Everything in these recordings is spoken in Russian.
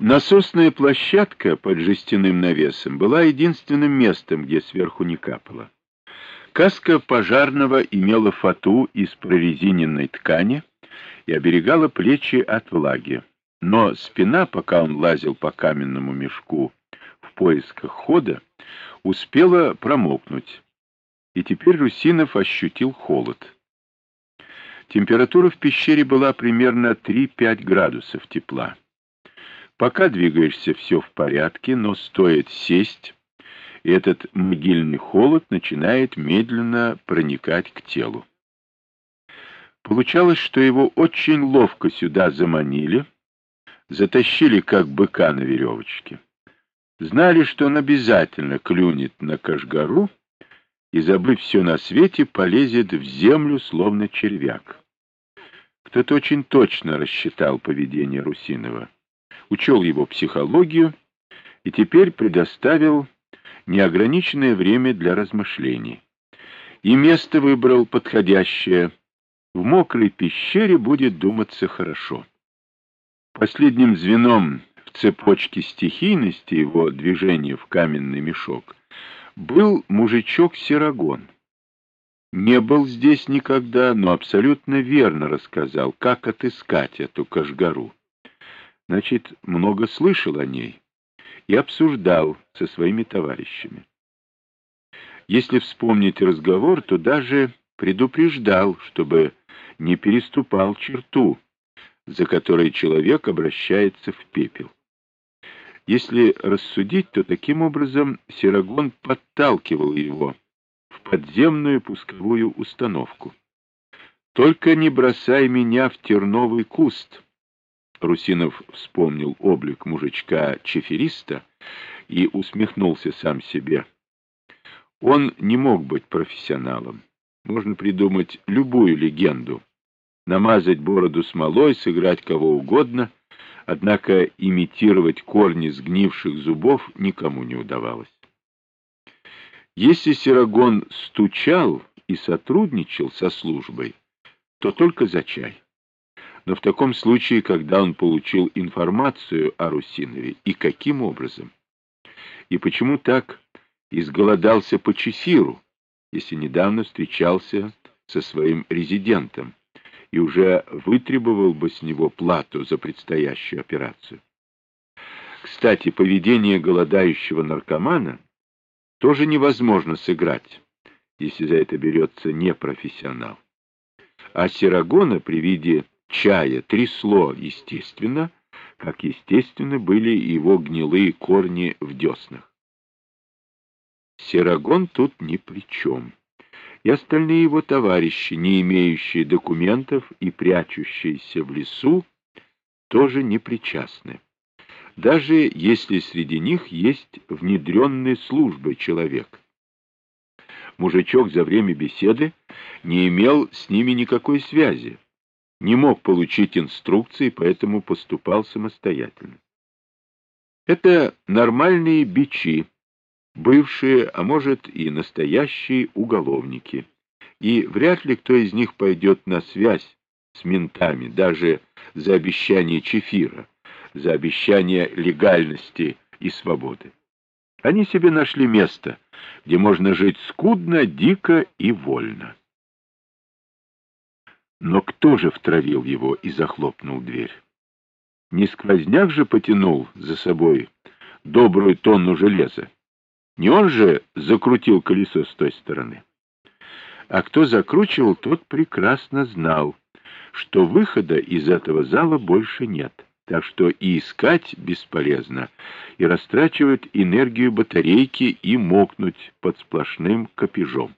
Насосная площадка под жестяным навесом была единственным местом, где сверху не капало. Каска пожарного имела фату из прорезиненной ткани и оберегала плечи от влаги. Но спина, пока он лазил по каменному мешку в поисках хода, успела промокнуть. И теперь Русинов ощутил холод. Температура в пещере была примерно 3-5 градусов тепла. Пока двигаешься, все в порядке, но стоит сесть, и этот могильный холод начинает медленно проникать к телу. Получалось, что его очень ловко сюда заманили, затащили как быка на веревочке. Знали, что он обязательно клюнет на кашгару и, забыв все на свете, полезет в землю, словно червяк. Кто-то очень точно рассчитал поведение Русинова, учел его психологию и теперь предоставил неограниченное время для размышлений. И место выбрал подходящее. В мокрой пещере будет думаться хорошо. Последним звеном в цепочке стихийности его движения в каменный мешок был мужичок Серагон. Не был здесь никогда, но абсолютно верно рассказал, как отыскать эту Кашгару. Значит, много слышал о ней и обсуждал со своими товарищами. Если вспомнить разговор, то даже предупреждал, чтобы не переступал черту, за которой человек обращается в пепел. Если рассудить, то таким образом Серагон подталкивал его в подземную пусковую установку. «Только не бросай меня в терновый куст!» Русинов вспомнил облик мужичка-чефериста и усмехнулся сам себе. Он не мог быть профессионалом. Можно придумать любую легенду, намазать бороду смолой, сыграть кого угодно, однако имитировать корни сгнивших зубов никому не удавалось. Если Серагон стучал и сотрудничал со службой, то только за чай. Но в таком случае, когда он получил информацию о Русинове, и каким образом? И почему так изголодался по Чесиру, если недавно встречался со своим резидентом и уже вытребовал бы с него плату за предстоящую операцию? Кстати, поведение голодающего наркомана тоже невозможно сыграть, если за это берется непрофессионал. А Серагона при виде чая трясло, естественно, как естественно были его гнилые корни в деснах. Серагон тут ни при чем. И остальные его товарищи, не имеющие документов и прячущиеся в лесу, тоже не причастны. Даже если среди них есть внедренный службой человек. Мужичок за время беседы не имел с ними никакой связи, не мог получить инструкции, поэтому поступал самостоятельно. Это нормальные бичи, бывшие, а может и настоящие уголовники, и вряд ли кто из них пойдет на связь с ментами, даже за обещание чефира, за обещание легальности и свободы. Они себе нашли место, где можно жить скудно, дико и вольно. Но кто же втравил его и захлопнул дверь? Не сквозняк же потянул за собой добрую тонну железа. Не он же закрутил колесо с той стороны. А кто закручивал, тот прекрасно знал, что выхода из этого зала больше нет. Так что и искать бесполезно, и растрачивать энергию батарейки и мокнуть под сплошным копежом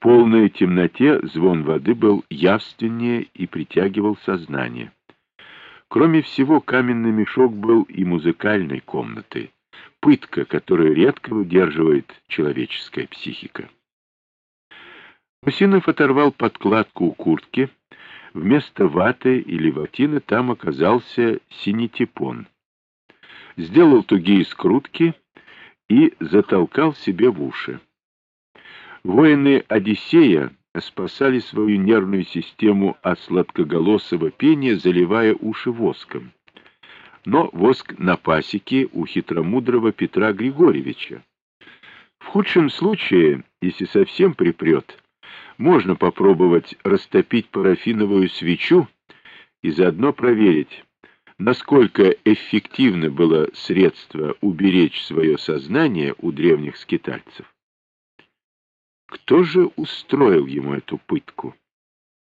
полной темноте звон воды был явственнее и притягивал сознание. Кроме всего, каменный мешок был и музыкальной комнатой, пытка, которую редко выдерживает человеческая психика. Усинов оторвал подкладку у куртки. Вместо ваты или ватины там оказался синетипон. Сделал тугие скрутки и затолкал себе в уши. Воины Одиссея спасали свою нервную систему от сладкоголосого пения, заливая уши воском. но воск на пасеке у хитромудрого Петра Григорьевича. В худшем случае, если совсем припрет, можно попробовать растопить парафиновую свечу и заодно проверить, насколько эффективно было средство уберечь свое сознание у древних скитальцев. Кто же устроил ему эту пытку?